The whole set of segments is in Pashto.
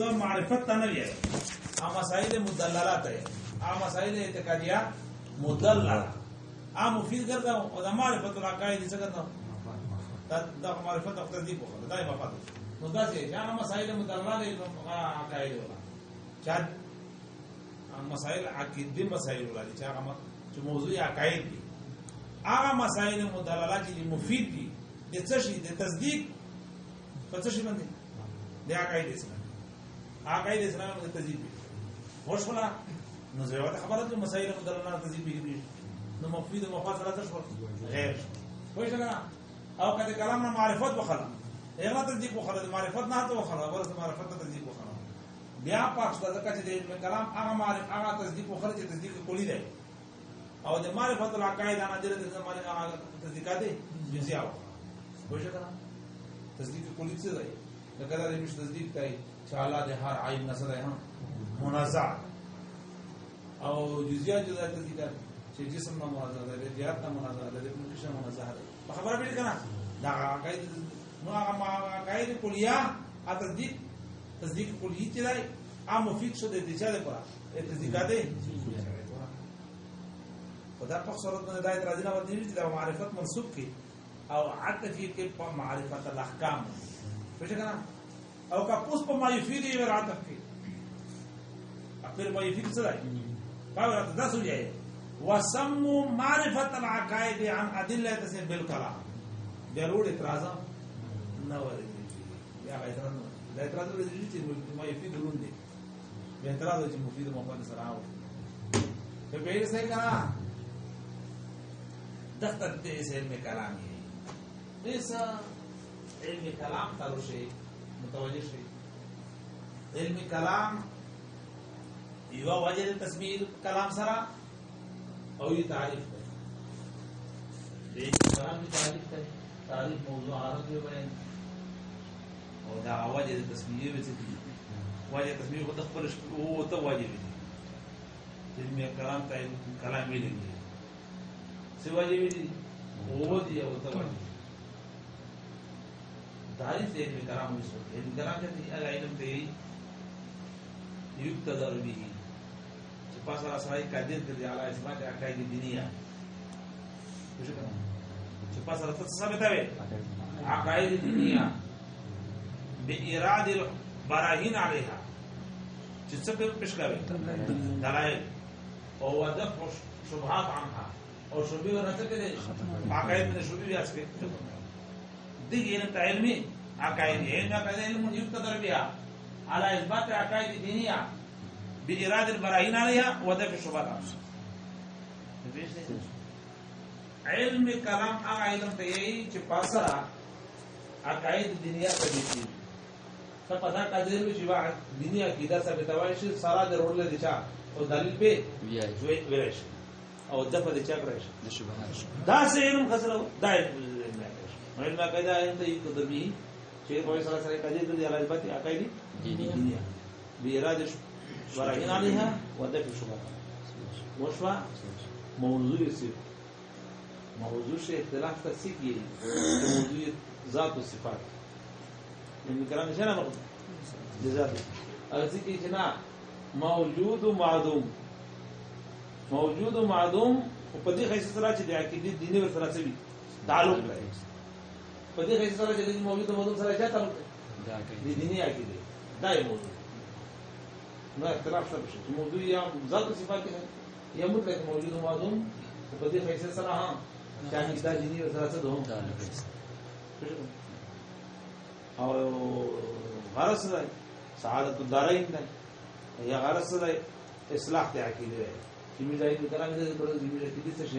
د معرفت ته نه وي ا مسائل مدللات ہے ا مسائل اعتقادیہ مدلله ا مفید ګرځا او د معرفت العقائد څنګه نو دا معرفت خپل دی په دا یې مفاد نو دا چې یا مسائل مدلله عقائد ولا چا مسائل عقیدی مسائل ولا چې هغه چې موضوع عقائد دي هغه مسائل مدلله چې مفید دي د څه شي د تصدیق په څه شي باندې د عقائد څخه هغه د اسلام د تذیب خوش ولا نو زه وته خبره د مسایل مدلنا تذیب دي نو مفید مفاد سره تشو غیر خوش نه او کله کلام نه معرفت وخلا هغه تذیب وخلا معرفت نه ته وخلا ورته معرفت ته تذیب وخلا بیا پاک د ځکه چې د کلام هغه معرفت هغه تذیب وخلا چې تذیب کولی دی او د معرفت العقائد انا دره د زمانه هغه تذیقات جنسي او خوش نه تصدیق کولی څه دی دا کله د مش تصدیق کوي چې الله د هر عیب نسره هم منزع او جزئیات جزا تذکر چې جسم نه منزع ده جهات نه منزع ده د مکشه منزع ده په خبره به کنه دا عقاید نو هغه عقاید کلیه تصدیق تصدیق کلیه چې دی عام مفید شو د دې چې لپاره تصدیقاته خدا په صورت باندې دای تر ځنه ودی چې دا معرفت منسوب کی او عدت کې په معرفت الاحکام فشکنه او که پوس په مایفی دی ور عطف کی اخر مایفی څه دی پاور ته داسو دی وسمو معرفت العقائد عن ادله سے بالکلام ضرور اعتراض نه ورته یا اعتراض نه دا اعتراض ورته چې مایفی درون دی به اعتراض چې مفید مفاد سره او ته به یې څه کرا دفتر دې سه کلام یې ایسا علم کلام تروشه متوجه شي علم کلام یو وجه د تسمیه کلام سره او یو تعریف ده دې کلام دی تعریف ده تعریف موضوع عرض دی بیان او دا وجه د تسمیه به څه وجه تسمیه خو د خپل او ته وجه دی علم کلام ته کلام ویل دي څه وجه دی او دی او ته وجه تعریف دے علم کلام اس وقت علم کلام کہتے ہیں العلم دے یقتدر به چې پاس را سره قادر کړي علی اثبات عقاید دینیه څه کنا چې پاس را تاسو ثابتوي عقاید دینیه بإراد البراهين عليها چې څه په پښ کوي دلایل او دفع شبهات عنها او شبهه راته کړي عقاید من شبهه بیا څه دي انت علمي عقائد انك علم يقتدر بها على اثبات عقائد الدينيه بإرادة البراهين عليها ودفع الشبهات علم کلام هغه علم ته یی چې پاسره عقاید دنیا ثابت دي ته پتا قادر به شوا دنیا کیدا ثابتوي شي سارا د رول له دچا او دلیل به ویای ویای او دغه دچا کړی شي د شبهات دا سه علم خسرو دا علم म्हणून मी कायदा आहे युक्त होतं मी शेख भावी सरासरी कायदे तर याला बात अकायदी بإرادة شرعين عليها ودفع شبهات وشبع موضوع يصير موضوع شيء اختلاف تسيق يلي موضوع ذات وصفات لأن الكلام مش أنا مقصد لذاته أغزيك إجناع موجود ومعدوم موجود ومعدوم وبدي خيس سراتي دي عكيدي ديني والفلسفي تعلق په دې حیثیت سره چې د موجوده موضوع سره چا تعلق دی دیني عقیده دا یې موضوع نو اختلاف شته چې موضوع یا ذات صفات کې یا مطلق موجوده موضوع په دې حیثیت سره هم چې عقیده دیني سره څه دوم او غرض دی سعادت الدارین دی یا غرض دی اصلاح د عقیده دی چې موږ دایې کلام دې پر دې عقیده څه شي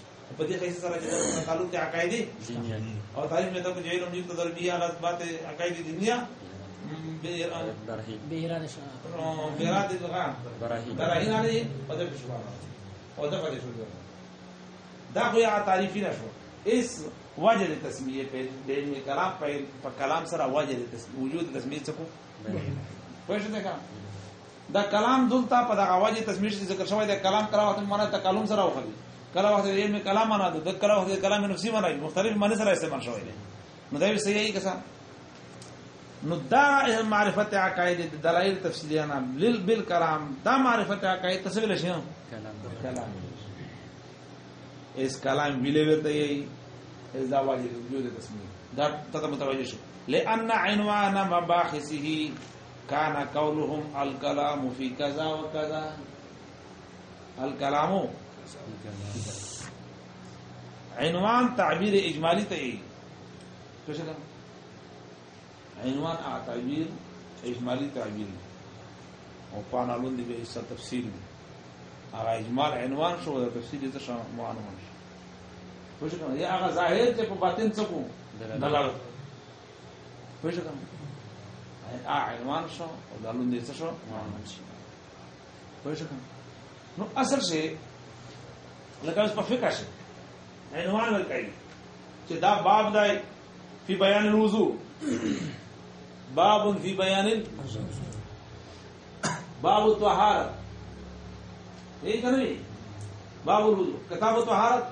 په دې حیث سره چې تعلق ته عقایدی او تعریف مته په جویل موجود تدر بیا د اثبات عقایدی دنیا بیراد شاه بیراد الغام براهین علی په دې شو او دا په شو دا خو یا تعریف نه شو اس وجه د تسمیه په دې کلام په کلام سره وجه د تسمیه وجود د تسمیه څه کو دا کلام دلته په دغه واجب تسمیه ذکر شوی دا کلام کراوه ته معنا تکلم سره وخلي کله وخت علم کلام معنا ده کله وخت کلام نفسي معنا مختلف معنی سره استعمال شوی دی نو دا صحیح ای کسا نو دا معرفت عقائد د دلایل تفصیلیانا بل بل کلام دا معرفت عقائد تسویل شنو کلام کلام اس کلام ویلې ورته ای اس دا واجب وجود تسمیه دا ته متوجه شو لئن عنوان مباحثه كان قولهم الكلام في كذا وكذا الکلامو عنوان تعبیر اجمالی ته څه عنوان ا تعبیر اجمالی تعبیر او پانالون دی به حصہ تفصیل هغه اجمال عنوان شو د تفصیل ته معنوان شو پوه شو یا هغه ظاهر ته په باطن څه کو دلالت پوه شو ا عنوان شو او دالون دی څه شو معنوان شو پوه شو نو اصل شي لکه اوس په فقہ شي عنوان ورکړي چې دا باب دی فی بیان الوضو باب فی بیان باب الطهارت ايه کنه باب الوضو کتاب الطهارت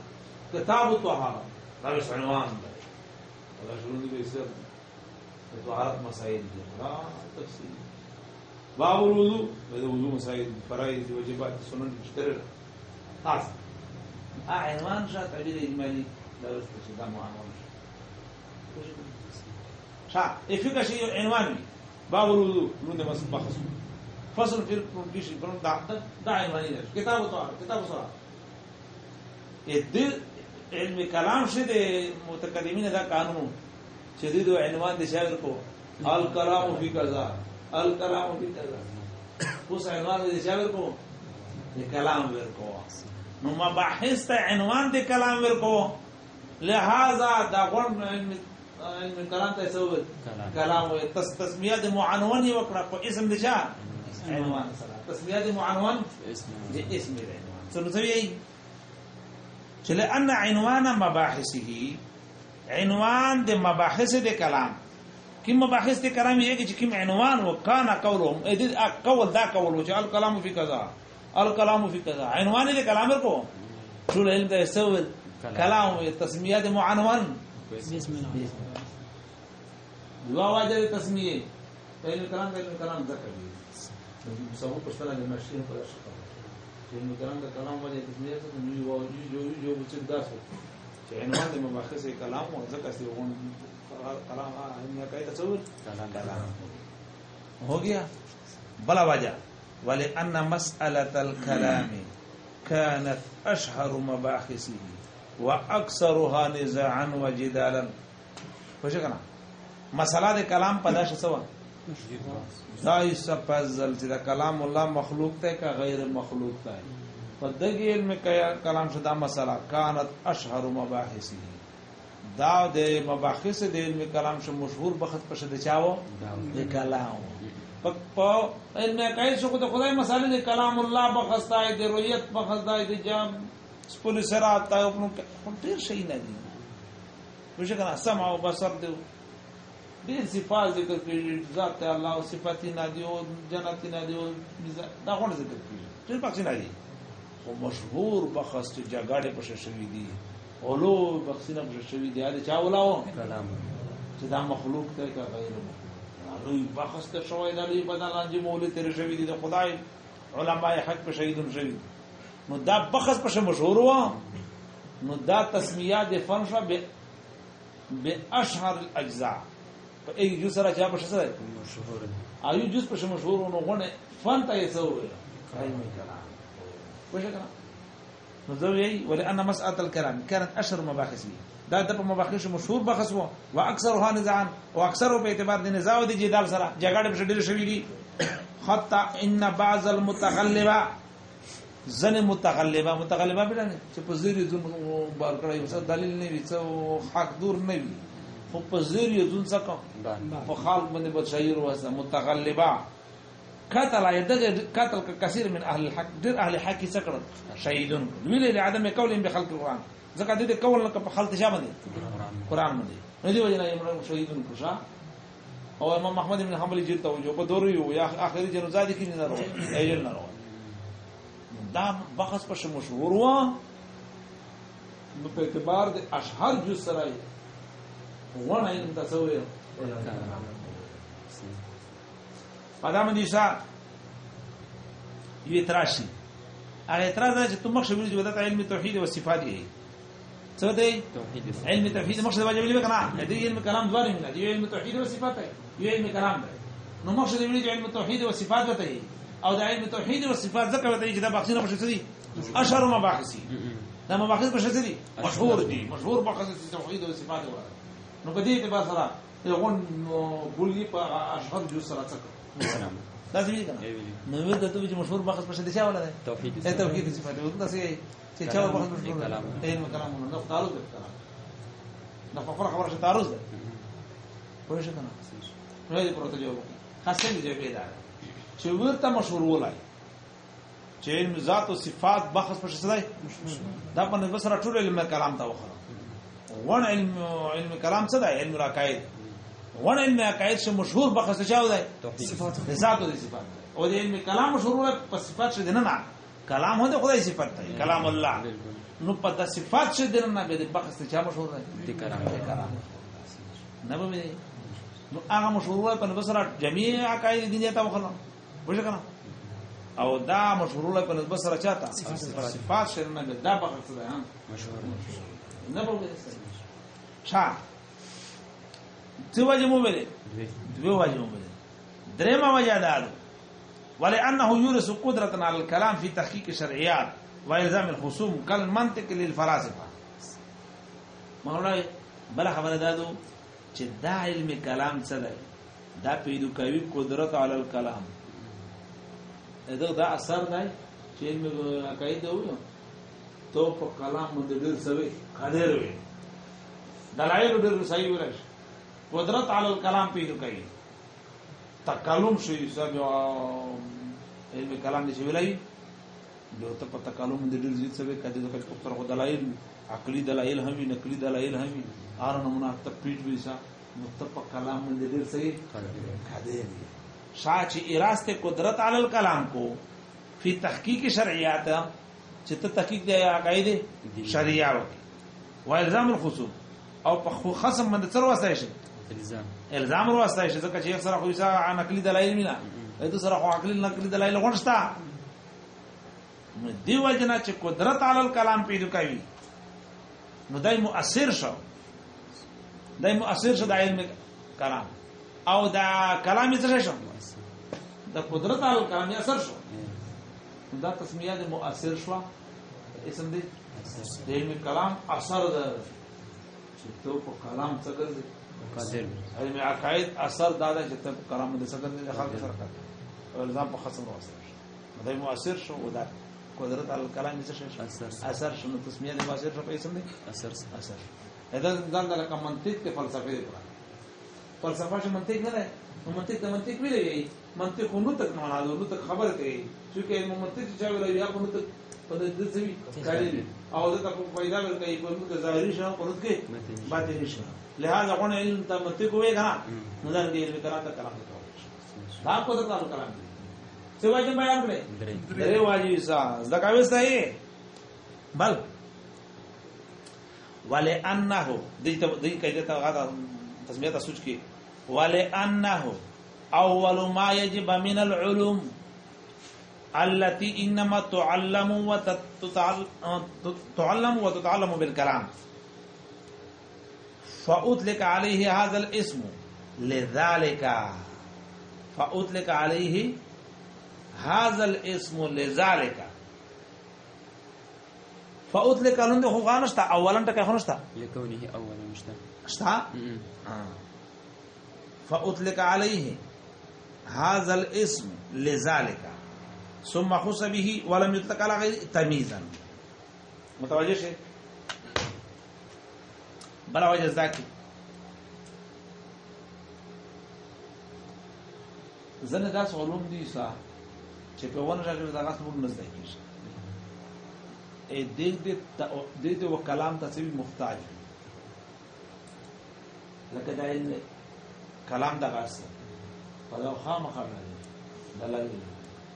کتاب الطهارت دا اوس عنوان دی ولا شروع دې سر طهارت مسائل دي را تفصیل باب الوضو د وضو مسائل فرایض واجبات سنن مشترک خاص عنوان شا تعبیر اجمالی درست شي دا معامل شي شا افیکا شي عنوان باب الوضوء نو د مخصوص فصل فی الفیش پر دا دا عنوان دی کتاب تو کتاب سره د علم کلام شه د متقدمین دا قانون چې د عنوان د شاعر کو الکلام فی کذا الکلام فی کذا اوس عنوان د شاعر کو کلام ورکو نو مباحث ته عنوان دی کلام ورکو لہذا دا غون علم کلام ته سوې کلام وي تس تسمیه د معنون وکړه په اسم د چا عنوان سره تسمیه د معنون د اسم د عنوان څنګه سوي چې لأن عنوان مباحثه عنوان د مباحث د کلام کوم مباحث د کلام یې چې کوم عنوان وکانه قولهم اې دا قول دا قول چې الکلام فی کذا الکلام فی کذا عنوان دې کلام کو ټول علم دې سو کلام تسمیات معنون بسم الله دوا واجه تسمیه پہلے کلام پہلے کلام ذکر دی سب کو پتہ لگا مشین پر اشکا علم کلام کا کلام واجه تسمیه سے نو یو جو جو بچ داس چې عنوان دې مباحث کلام او ذکر سی غون کلام علم کا تصور کلام ہو گیا بلا واجہ ولأن مسألة الكلام كانت أشهر مباحثه وأكثرها نزاعا وجدالا فشکنا مسله د کلام په داسه سوا دا سپزل چې د کلام الله مخلوق ته کا غیر مخلوق ته په دغه علم کې کلام شدا مسله كانت أشهر مباحثه دا د مباحث د علم کلام شو مشهور بخت په شد چاو د کلام په ان کای شو خدای خدای مثلا د کلام الله بخستای د رؤیت بخستای د جام سپول سرات تا خپل ډیر شي نه دي مشه کنه سمع او بصر دی ډیر صفات ذکر کړي ذات الله او صفات نه دي او جنت نه دي او دا غون ذکر کړي ډیر پکې نه دي او مشهور بخست جګړه په شوي دي اولو بخښنه په شوي دي دا چا ولاو کلام چې دا مخلوق ته غیر مخلوق دوی واخسته شوې د لوی بدلان چې مولې تیر شوی دي د خدای علماء حق په شهیدون شوی نو دا بخص په مشهور و نو دا تسمیه د فنشا به به اشهر الاجزاء په یک جز سره چا په سره مشهور ایو جز په مشهور نو غونه فن ته یې څو وایي نو زه وی ولأن مسألة الكلام كانت أشهر مباحث لي دا د په مباحث مشهور بحث وو او اکثرها نزاع او اکثر په اعتبار د نزاع او د جدال سره جګړه په ډېر شوې دي حتا ان بعض المتغلبه زن متغلبه متغلبه به نه چې په زیر ځون بار کړی وسه دلیل نه وي څو حق دور نه وي خو په زیر ځون څه کوم په خلق باندې بشایر وسه متغلبه قتل يدغ قتل كثير من اهل الحق دير اهل الحق سكر شهيدون ویل لعدم قولهم بخلق القران ځکه د دې کول نه په خلته شامه دي قران باندې نو دی وجنه عمران شهیدون کشا او امام احمد بن حنبل جیل توجه په دور یو یا اخر جنازه کې نه راو ایل نه راو دا بحث په شمو شو وروا نو په اعتبار د اشهر جو سره ونه ان تصویر پدام دي سات یو اعتراض هغه اعتراض چې تمخ شوی چې ودات علم توحید او صفات یې څه دی علم توحید مخشه واجب دی کنه دې علم کلام دوه نه دی علم توحید او صفات دی یو علم کلام دی نو مخشه دی علم توحید او صفات دی او د علم توحید او صفات ذکر دی چې دا بحثونه مخشه دي اشهر مباحثي دا مباحث مخشه دي مشهور دي مشهور بحث توحید او صفات نو په دې اعتبار سره یو غون بولی په اشهر جو سره څه دا څه نه نو ورته ته چې مشهور بحث په شدي ولا ده توحید ده توحید صفات ده دا څه چې چا بحث مشهور کلام ته کلام نو تعرض ده کلام دا په خبره خبره تعرض ده پوه شو کنه نو دې پروت جواب خاصه دې جواب ده چې ورته مشهور ولای چې علم ذات او صفات بحث په شدي دا په نسبت سره ټول علم کلام ته وخره ون علم علم کلام څه ده علم راکاید ونه علم عقاید شو مشهور بخصه چاو ده صفات ذات ده صفات او د علم کلام مشهور په صفات شه دینه نه کلام هده خدای صفات ده کلام الله نو په د صفات شه دینه نه به بخصه چا مشهور ده کلام کلام نه به نو هغه مشهور په نسبت جميع عقاید دي ته وخلم وشه کنه او دا مشهور په نسبت سره چاته صفات شه نه دا بخصه ده مشهور نه به شا څه وجه مومن دوی وجه مومن درېما وجه دا ولانه يورث قدرتنا على الكلام في تحقيق الشرعيات والزام الخصوم كالمنطق للفلاسفه ما هو خبره دا ده چې دا علم کلام څه ده دا پیدو کوي قدرت على الكلام دا دا اثر دی چې علم عقاید وو تو په کلام باندې ډېر سوي قادر وي دلایل ډېر صحیح ورش قدرت علی الکلام پیدا کوي تکلم شي سب علم کلام دې ویلای نو ته په تکلم د ډېر زیات سبه کدي د خپل خو دلایل عقلي دلایل هم نقلي دلایل هم ار نمونه ته پیټ ویسا نو ته په کلام باندې ډېر صحیح کدي شاچ اراست قدرت علی الکلام کو فی تحقیق شرعیات چې ته تحقیق دی عقاید شرعیه وکي و الزام الخصوم او په خصم باندې تر وسه شي الزام الزام وروسته چې ځکه چې یو سره خو یې نقلي دلایل مینا ایدو سره خو عقلي نقلي دلایل غوښتا دیو جنا چې قدرت علی کلام پیدا کوي نو دای مؤثر شو دای مؤثر شو د علم کلام او دا کلام یې شو د قدرت علی کلام یې اثر شو دا تسمیه د مؤثر شو اسم دې د علم کلام اثر ده چې تو په کلام څه ګرځي قادر علم عقاید اثر دادا چې ته کرامت د سکند د خلق سره کړ الزام په خصم راوستل دا مؤثر شو او دا قدرت ال کلام یې څه اثر شو نو تسمیه د مؤثر په اسم دی اثر اثر دا ځان د لکه منطق ته فلسفه دی فلسفه چې منطق نه ده نو منطق ته منطق ویلې منطق نو تک معنا ده نو تک خبر کوي چې کوم منطق چې ویلې یا کوم تک په دې څه کاری او دا تاسو پیدا ورکړي په موږ ظاهري شاو پرد کې باطنی شاو لہذا غون علم ته متي کوې غا نو دا دې علم کرا ته کلام کوو دا په دې کلام کلام څه واجب بیان کړې درې واجب سا زکاوي صحیح بل ولانه دې ته دې کایده ته غا تسمیه ته سوچ کې ولانه اول ما يجب من العلوم التي انما تعلم وتتعلم آه، وتتعلم بالكلام فاطلق عليه هذا الاسم لذلك فاطلق عليه هذا الاسم لذلك فاطلق لند خو غانشتا اولا تک خنشتا لكونه اولا مشتا اشتا آه. فاطلق عليه هذا الاسم لذلك ثم خص به ولم يطلق على غير تمييزا متوجه شئ بلا وجه ذاکی زنه داس علوم دي صح چې په ونه راغلي دغه څه مزده کیږي اې دې دې دې دې وکلام تسوی محتاج لکه دا کلام دغه څه په لو خامخ راغلي دلایل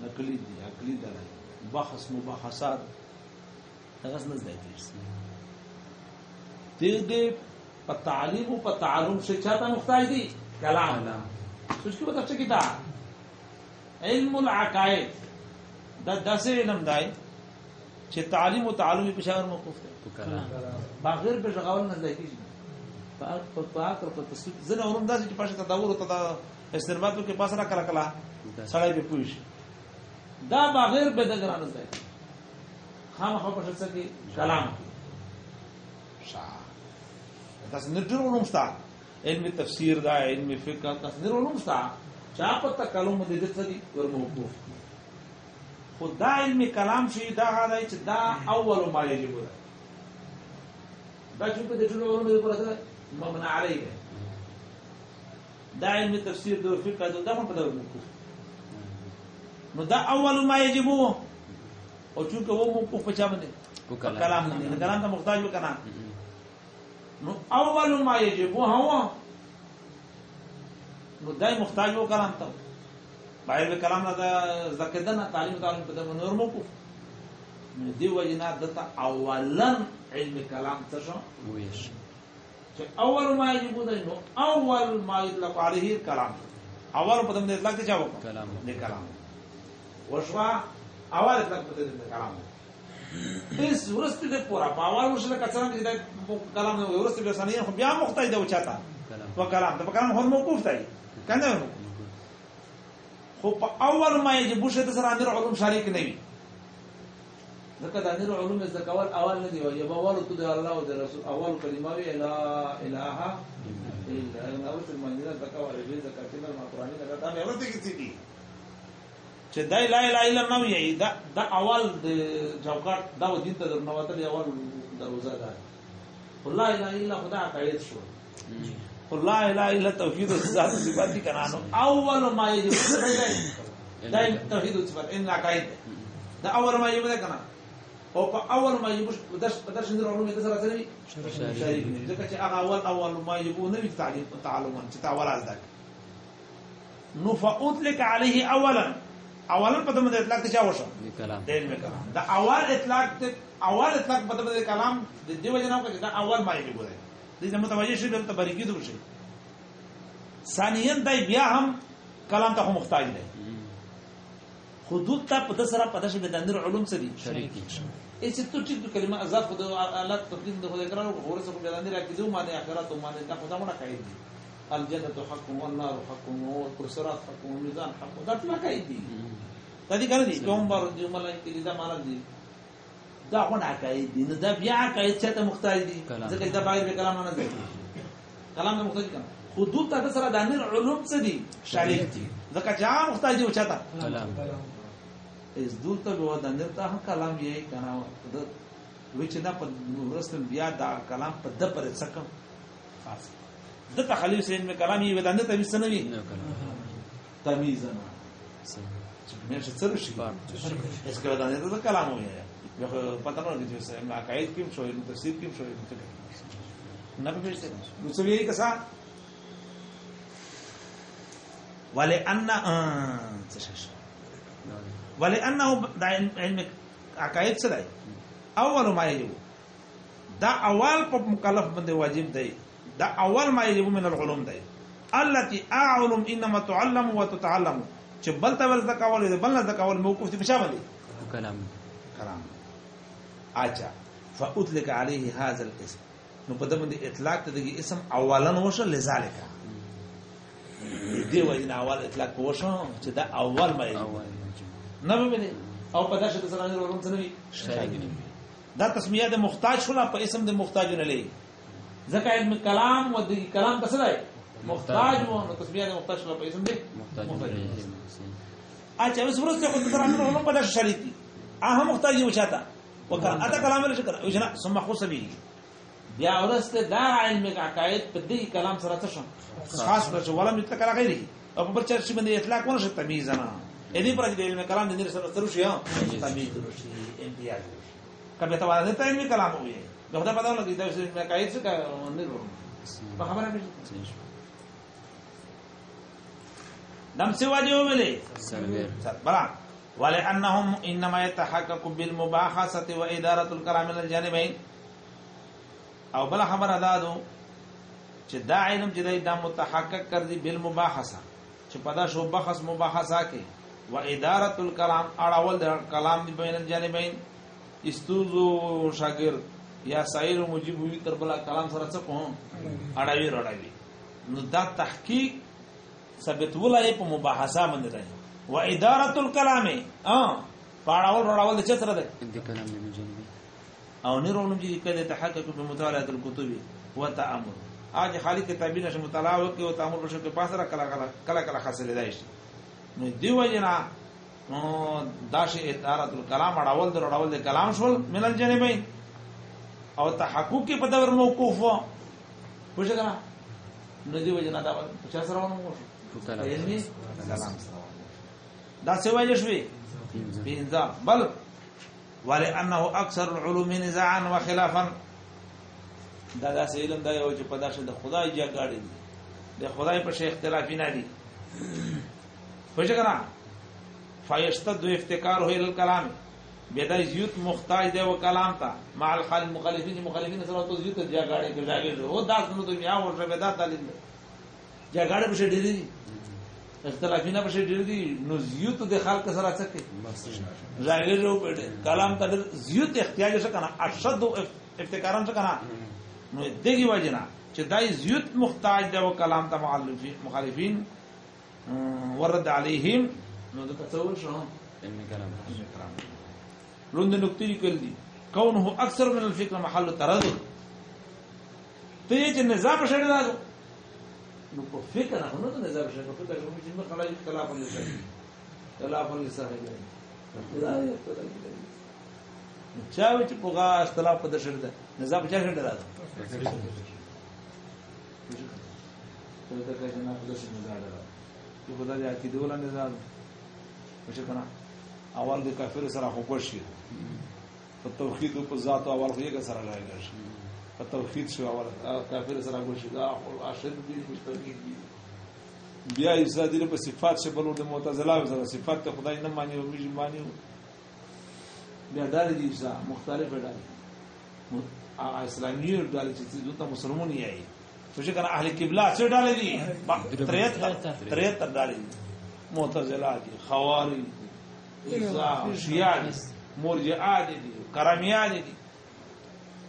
نقلی دی عقلی دلایل بحث مباحثات دا غس نه ځای دی دې دې په تعلیم او په تعلم شچا ته محتاج دي کلام نه سوچ کې وتاڅه کې دا علم العقائد دا داسې علم دی چې تعلیم او تعلم په شاور موقوف دی بغیر به غول نه ځای کیږي په پاک او په تصویر زنه اورم داسې چې پښه تداور او تدا استنباط کې پاسره کړه کړه سړی به پوښي دا بغیر بدګرانه ځای خامخا په څه کې کلام کې شاه تاسو نټر علوم شته علم تفسیر دا علم فقہ تاسو نټر علوم شته چا په تکلم دې دې څه دي ورموکو خدا علم کلام شي دا هغه چې دا اول ما یجب ده دا چې په دې ټول علوم دې پرته مبنا علیه دا علم تفسیر د فقہ دا هم په دې ورموکو نو دا اول ما یجب وو او چونکه وو مو په چا باندې په کلام نه کلام ته محتاج وکنه نو اول ما یجب هو نو دای محتاج وو کلام ته باید کلام نه زکه دنه تعلیم تعلیم په نور مو کو دی وجنا دته اولا علم کلام څه شو ویش چې اول ما یجب ده نو اول ما یطلق عليه الكلام اول په دې اطلاق ته چا وکړه کلام دې کلام وشوا اول اطلاق په دې کلام دې ورسته دې پورا باور مشله کڅران کې دې کلام نه ورسته دې سنې خو بیا مختای دې وچاتا وکلام دا کلام هر موقوف دی کنه خو په اول ما یې بوشه د سره امیر علوم شریک نه وي ځکه د امیر علوم د کول اول نه دی واجب اول تو د الله او د رسول اول کلمه وی لا اله الا الله او څه معنی دا کول دې ځکه چې ما قرآني دا ته ورته کیږي چې دای لا اله الا الله وی دا د اول د جوکار دا دین ته درنوتل اول دروازه ده الله الا الا خدا قید شو الله الا الا توحید الذات صفات کنانو اول ما یجب دا توحید الصفات ان عقاید دا اول ما یجب کنه او په اول ما یجب درس درس د علوم د سره سره شریک نه ځکه چې هغه اول اول ما یجب نه وی تعلیم تعلم چې تعول على ذلك نفعت لك عليه اولا اولا په دمه اطلاق ته چا وشه د علم کلام دا اول اطلاق ته اول اطلاق په دمه کلام د دې وجنه کوي دا اول معنی ګورې دې زمو توجه شي دلته بریګي دوه شي ثانیا دای بیا هم کلام ته محتاج دی حدود ته په سره په دشه د اندر علوم سره شریک ایڅ ته چې د کلمه اضافه د آلات تفکین د خدای کرام غوړ سره په اندر راکېدو معنی اخرت او معنی دا خدامونه کوي الجنه حق والنار حق والصراط حق والميزان حق دا ټول کوي دي کدي کړی دي پیغمبر دي ملائکه دي دا معنا دي دا هون عقاید دي نه دا بیا عقاید چې ته مختار دي ځکه دا بغیر کلام نه دي کلام نه مختار کلام حدود ته سره د امیر علوم څه دي شریک دي ځکه چې عام مختار دي وچاته کلام اس دور ته به د امیر ته کلام یې کنه وچ نه په ورسته بیا دا کلام په د پر څکم خاص د تخلیل سین می کلامی ودان د تمیز نه وی تمیز نه مې څه سره شي اس کله دانه د کلام وې یو پته نه دي چې ما قائد کیم شو نو تفسیر کیم شو نه پېژته نو څه وی کسا ولأن ولأنه علم عقائد سره اول ما یو دا اول په مکلف باندې واجب دی دا اول ما یجب من العلوم دی التي اعلم انما تعلم وتتعلم چې بل تول زکاول دی بل زکاول موقوف دی مشابه دی کلام کلام اچھا فاطلق عليه هذا الاسم نو په دمن اطلاق ته دی اسم اولن وشه لذالک دی وجه اول اطلاق وشه چې دا اول ما یجب نه به او په داسې سره نه ورون څه نه دا تسمیه د محتاج شولا په اسم د محتاج نه لې ځکه علم کلام و د کلام څه دی محتاج مو نو تسمیه د محتاج په اسم دی محتاج اچھا اوس ورسته خو تر امر علوم په داسې شریط دي هغه محتاج یو چاته وکړه اته کلام له شکر او جنا ثم خصني بیا ورسته دا علم عقاید په دې کلام سره څه شم خاص پر ولا مثل کلا غیري او په چر شي باندې اطلاق ونه شته تمیز نه دې پر دې علم کلام دې سره سره شي تمیز شي امتیاز کبه ته ولا دې علم کلام وي دا خدای پتا لګی دا چې قائد څه کوي نه ورو په خبره کې دم څه واجب ویلې بلا ولانهم انما يتحقق بالمباحثه واداره الكرام الجانبين او بل خبر ادا دو چې دا علم چې دا متحقق کړ دي بالمباحثه چې پدا شو بحث مباحثه کې و اداره الكلام اړول د کلام دی بین الجانبین استوزو شاګرد یا سایر مجیب وی تر بل کلام سره څه کوم اړوي رړوي نو دا تحقیق ثبت ولای په مباحثه باندې ده و اداره الكلام اه پاړاول رړاول د چتر ده د کلام نه مجنبي او نه رونم چې کده تحقق په مطالعه الكتب و تامل اج خالق کتابینه ش مطالعه وکي او تامل بشه په پاسره کلا کلا کلا کلا حاصل دی نو دیو جنا نو داش اداره الكلام اړول د رړاول د کلام شول منل جنبین او تحقق کې په دور موقوف و وشګه نو دی وجه نه دا په چا سره ونه وشو دا څه ویل شوې پینځه بل ولانه اکثر العلوم نزاعا وخلافا دا دا علم دا یو چې په داسه د خدای جګړه دي د خدای په شی اختلاف نه دي وشګه فایشتد افتکار هو الکلام بیدا یوت محتاج دی و کلام تا مع الخال مخالفین مخالفین سره تو یوت جا غاړي کې لاګي او دا څنګه دنیا او ربدا تعلیم جا غاړي په شډې دي اختلافینه په شډې دي نو یوت د خلق سره څه کوي لاګي رو په کلام ته یوت احتیاج څه کنه اشد افتکاران څه کنه نو دګي وجنا چې دای یوت محتاج دی و کلام تا مخالفین ورد عليهم نو د تسول شو ان کلام لوند نقطې لیکل دي کونه اکثر من الفکر محل ترض ته چې نظام شړل دا نو په فکر نه نو نظام شړل په فکر کې چې مخ خلای اختلاف نه شي اختلاف نه صاحب چا وچ په غا اختلاف په دشر ده نظام چا شړل دا ته دا کې نه په دشر نه دا ته په دا کې دوه نه دا وشه کنه اول د کافر سره خو پښی په توحید په ذات اول خو یې سره لایګ شي په توحید شو اول کافر سره ګوشي دا خو عاشق دي مشترک دي بیا یې زادې په صفات شه بلو د معتزله سره صفات ته خدای نه مانی او میږي مانی بیا دار دي ځا مختلف ډول اسلامي ډول چې دوی ته مسلمان یې چې کنه اهل قبله څه ډول دي 73 73 ډول دي معتزله دي خوارج دي شیعه دي مرجعه دي کرمیه دي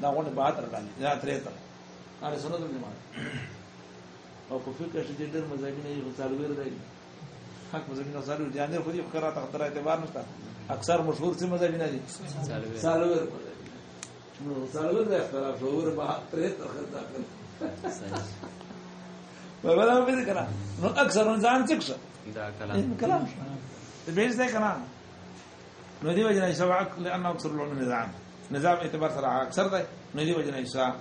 دا غونه به تر باندې دا ترې تر اره سنت جماعت او په فکر کې چې ډېر مزاګي نه غسالو ور دی حق مزاګي نه غسالو دي نه خوري فکر راته خطر اعتبار نشته اکثر مشهور څه مزاګي نه دي غسالو ور نو غسالو ور د اختلاف شعور به ترې تر خطا کړ په بل باندې کړه نو اکثر ځان څه دا کلام کلام دې دې کلام نو دی وجنه حساب حق لانه اکثر العلوم نظام نظام اعتبار سره اکثر دی نو دی وجنه حساب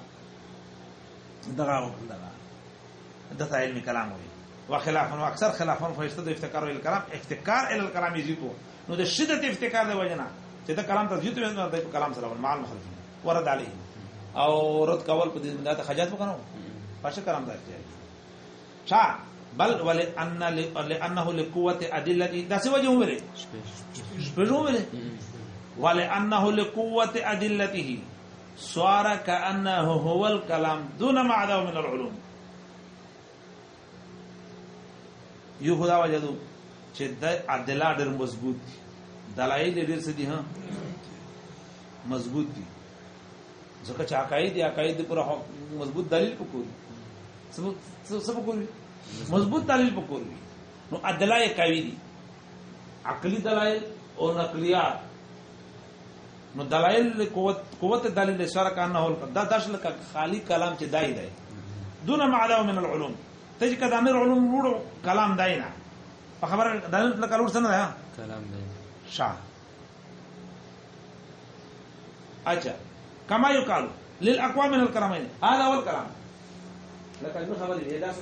دغه دغه دته علمي کلام وي وخلاف نو اکثر خلاف نو فیصد افتقار الى الكلام افتقار الى الكلام یزيتو نو د شدت افتقار دی وجنه چې د کلام تزيتو نو د کلام سره مع المخالفين ورد عليه او رد کول په دې نه ته خجات وکړو پښه کلام درځي ښا بل ولان لانه لقوه ادله دا څه وجه عمره شپږ عمره ولانه لقوه ادلته سوار كانه هو الكلام دون ما عدا من العلوم یو خدا وجدو چې د ادله ډېر مضبوط دلایل ډېر څه دي ها مضبوط دي ځکه چې عقاید عقاید پر مضبوط دلیل پکوري سب سب پکوري مضبوط دلیل پکور دی نو ادلای قوی دی عقلی دلائل او نقلیات نو دلائل قوت قوت دلیل اشاره کنه هول دا داخل کا خالی کلام چې دای دی دون معلوم من العلوم تجي کدا امر علوم وړو کلام دای نه په خبر دلیل تل کلور سن نه کلام دای شاه اچھا کما یو کالو للاقوام من الكرامين هذا اول كلام لك خبر الاحداث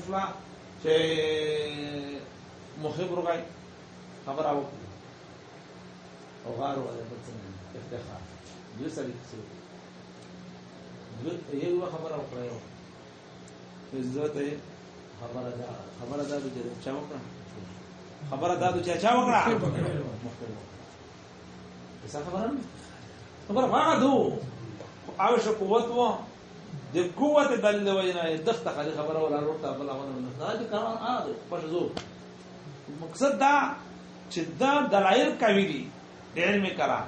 چې محب روغای خبر او او غارو ولا بتنه افتخار دې سړي څه یو خبر او کړو عزت خبر ادا خبر ادا دې چا وکړه خبر ادا دې چا وکړه څه خبره خبر واغدو او شو قوت وو د قوت دلیل وینا دغه خالي خبره ولا ورته بل امر نه دا کلام عادي مشزو مقصد دا چې دا دلایل قوی دي ډېر می کلام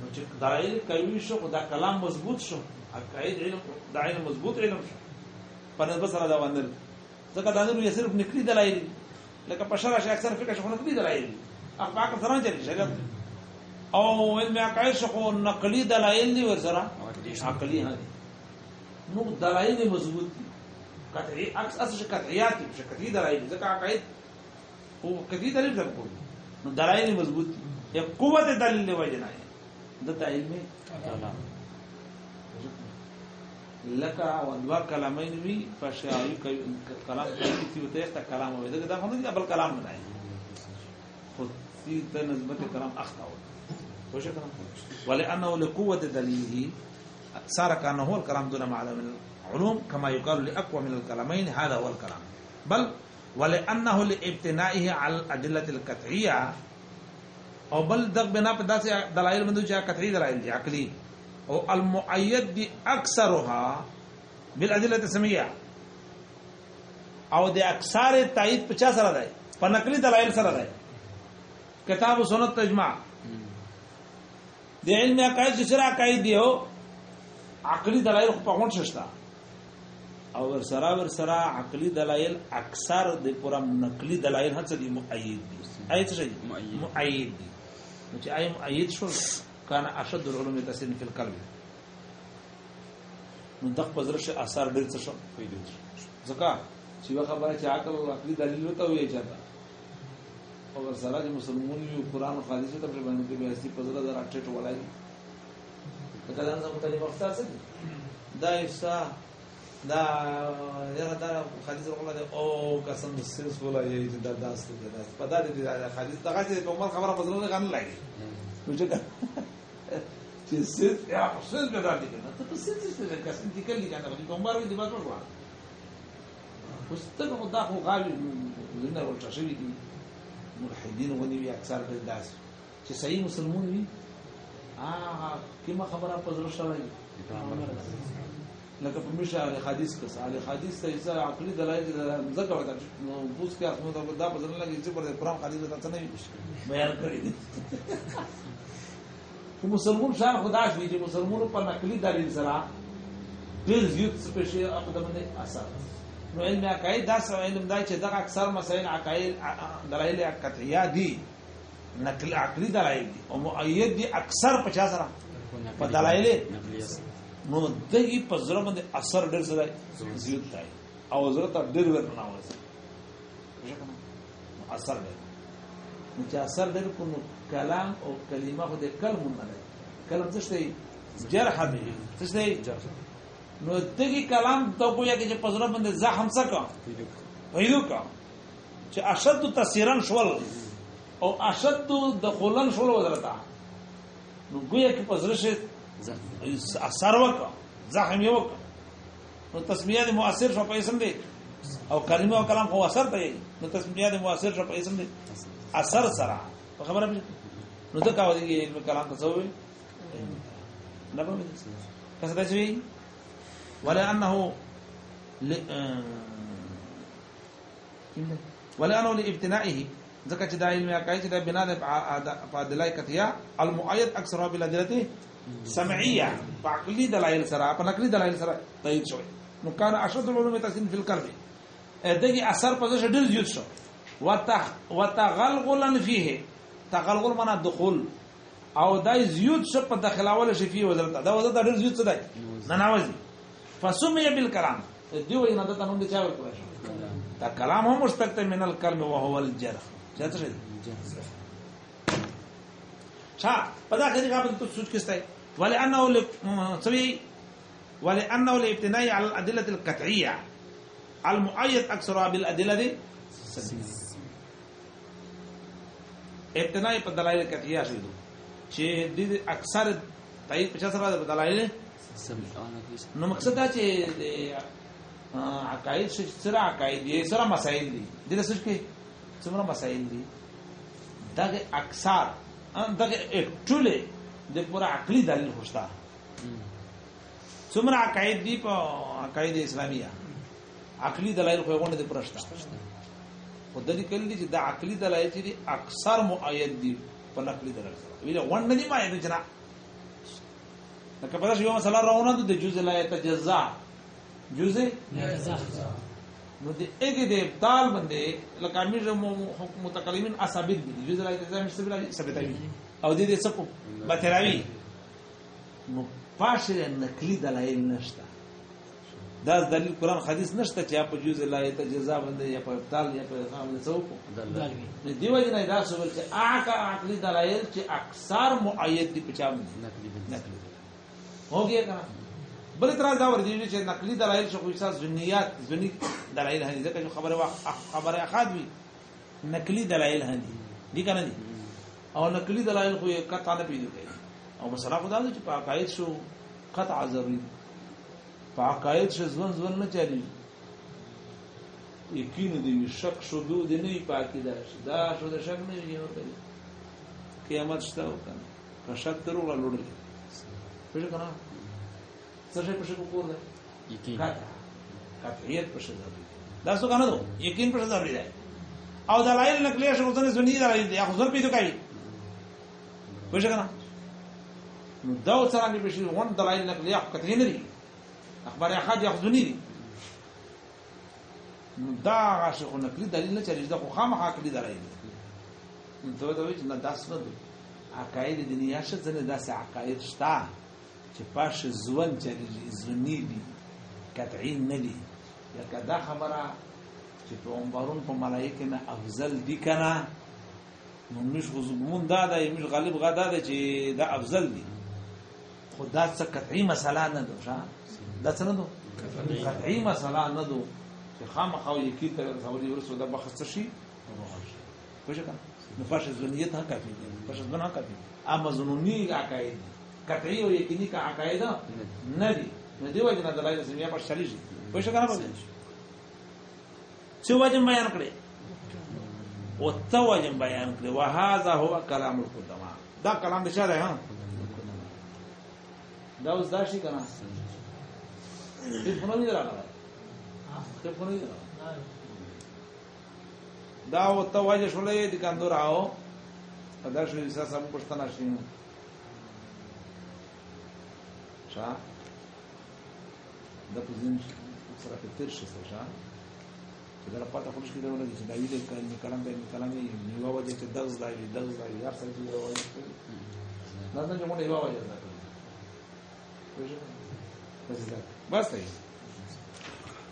نو چې دلایل قوی شو دا کلام مضبوط شو عقاید علم دا علم مضبوط علم شو په نسبت سره دا وندل ځکه دا نه صرف نکلي دلایل لکه په شرع اکثر فقه شو نکلي دلایل اخبار سره چلی شریعت او علم عقاید شو نقلي دلایل دي ورسره عقلي هدي نو دلایل مضبوط دي قطعي عکس اصل قطعيات دي قطعي دلایل ځکه عقاید هو قطعي دلیل ورکول نو دلایل مضبوط دي یا قوت دلیل نه وجه نه د علم کلام لکه او دوا کلامین وی فشاری کلام کی ہوتے ہے کلام ہوئے دا خو نه بل کلام نه خود سی ته نسبت کلام اخطا ہوتا وجه کلام ولانه لقوه دلیله صار كانه هو الكلام دون معلم العلوم كما يقال لأقوى من الكلامين هذا هو الكلام بل ولأنه لابتنائه على الأدلة القطعية او بل دغ بنا په داسې دلایل مندو چې قطعي دلایل دي عقلي او المؤيد دي اکثرها بالادله السميه او د اکثر تایید 50 سره دی په نقلي دلایل سره دی کتاب او سنت اجماع د علم عقاید چې سره عقاید دی او عقلی دلایل خو په غونډه شته او ور سره ور سره عقلی دلایل اکثر د پورا نقلی دلایل هڅه دي مؤید دي آیت شي مؤید دي چې آی مؤید شو کان اشد العلوم تسین فی القلب نو دغه پزرش اثر ډیر څه شو ځکه چې یو خبره چې عقل عقلی دلیل وته وي چاته او ور سره چې مسلمانانو قرآن او حدیث ته پر باندې کې به اسی پزره در اټټ ولای دا ځان څخه مختلف افسر څه دي دا افسا دا یره دا حدیث رغله او قسم سیس ولا یی دا داس دا په دا دې دا حدیث دا غته په عمر خبره مزرونه غن لګي نو چې چې سیس یا سیس به دا دي نه ته سیس دې قسم دې کړي دا په عمر دې باور ورو پستګه مدا خو غالي زنه ورته شوی دي ملحدین غنی وی اکثر به داس چې صحیح مسلمان وي هغه کومه خبره په زړه شوی لکه په مشه علي حدیث کس علي حدیث ته ایسا عقلي دلایل ذکر وکړ پوس کې اسمه ته دا په ځنه لګي چې پر قرآن حدیث ته نه بیان کړی دی مسلمان شاه خدا شي چې مسلمانو په نقلي دلیل سره ډېر زیات سپیشي خپل باندې اثر نو علم عقاید دا سو علم دا چې دا اکثر مسائل عقاید دلایل قطعیه دي نقل عقلی دلایل دي او مؤید دي اکثر 50 سره په دلایل نو دغه په زړه باندې اثر ډېر سره زیات دی او زړه ته ډېر ورنه وایي اثر دی نو چې اثر ډېر کوم کلام او کلمه خو د کلم نه دی کلم څه شي جرح دی څه شي نو دغه کلام ته کویا کې په زړه باندې زخم څه کا ویلو کا چې اشد تاثیرن شول دی او اشد دخولن شلو درتا نو ګویا کې پزرشه اثر وک زخم یو نو تسمیه د مؤثر شو په اسم دی او کلمه او کلام خو اثر ته نو تسمیه د مؤثر شو په اسم دی اثر سره په خبره نو دا کا ودی علم کلام ته زوی نه به څه څه دی ولا انه ل... آ... ولا انه لابتنائه ځکه چې دا علم عقاید دا بنا ده په ادله کتیا المؤید اکثر بالادله سمعيه بعقلي دلایل سره په نقلي دلایل سره تایید شوی نو کان اشد العلوم تحسین فی القلب دغه اثر په ځشه ډیر زیات شو وتغ وتغلغلا فيه تغلغل معنا دخول او دای زیات شو په داخلاول شي فيه وزارت دا وزارت ډیر زیات دی نه ناوځي فسمي بالكلام دیو یې نه دا نوم دی چا ورکړ دا کلام هم مستقته من الکلم وهو الجرح زیات شي ښه په دا طریقه باندې تاسو سوچ کیسته ولانه ل سوي ولانه الابتناء على الادله القطعيه المؤيد اكثرها بالادله ابتناء په دلایل قطعيه شوی چې د اکثر تایید په سره د دلایل نو مقصد دا چې عقاید سره عقاید سره مسائل دي د څه کې څومره مسائل دي دغه اکثر ان دغه ټوله د پورا عقلي دلیل خوشتا څومره عقاید دي په عقاید اسلامیه عقلي دلایل خو غونډه د پرشتہ خو د دې کله دي چې د عقلي دلایل چې اکثر مؤید دي په نقلي دلایل سره ویل غونډه دي ما یې جنا دا کله چې یو مسله راوونه د جزء لا یتجزا جزء نو د اګه د ابطال باندې لکه امیر متکلمین اثابت دي جز راځي د امیر سبلا ثابتوي او د دې څه په بتراوي نو پاشه نقلي دلایل نشته دا دلیل قران حدیث نشته چې په جز لا تجزا باندې یا په ابطال یا په خام نه څوک نو دیو جنا دا څه ول چې اعقا عقلي دلایل چې اکثر مؤید دي په چا باندې نقلي نقلي هوګي کنه بل اعتراض دا ور دي چې نقلي دلایل شو کوي اساس ذنيات ذني دلایل هني ځکه خبره وا خبره احاد وي نقلي دلایل هني دي کنه دي او نقلي دلایل خو قطع نه پیدا کوي او مسله خدا دې چې په عقاید شو قطع ضروري په عقاید شو ځون ځون نه چالي یقین دې شک شو دو دې نه پاتې درشه دا شو د شک نه یو کوي قیامت شته او کنه که شک درو لا لوړل پښه کنه څه په شکو کور دی یقین کافریت په شکو دی دا څه کنه دو یقین په شکو دی او دلایل نقلی شو ځنه سنی دلایل دی خو زر پیدا کوي وښه کنه نو دا څنګه به شي غون دلایل نقلی حق کتلی نه دي اخبار احد یاخذونی دي نو دا عاشق نقلی دلیل نه چلیږي دا خو خامخا کلی دلایل نو ته دا وایي چې نه داس نه دي عقاید دنیا شته نه داسې عقاید شته چې پاش زول چریږي زونی دي قطعی نه دي لکه دا خبره چې پیغمبرون په ملایکه نه افضل دي کنه نو مش غزمون دا دا مش غالب غدا دا چې دا افضل دي خدا څه قطعی مسله نه ده ښا دا څه نه ده قطعی مسله نه ده چې خامخو یکی تر زوري ورسو دا بخص شي پوښښه نو پاش زونیت نه کافي دي پاش زونه کافي اما زونی عقاید قطعی او یقینی کا عقاید نه دي نو دیو جنا دلایل سمیا پر شلی شي پوه شو کنه په څو وجه بیان کړي او څو وجه بیان کړي وهذا هو کلام القدما دا کلام دشا ده ها دا اوس دا شي کنه دې په نوم نه راغله دې په نوم نه راغله دا او ته واجه شولې د کندور آو دا شو حساب پښتنه شینو așa, dar puțin să repetări și așa, că dar poate acolo și de zice, dar uite că în calam pe în calam nu iau de te dați da, îi dați da, iar să zice eu. Dar nu ne mai iau de da. Basta e.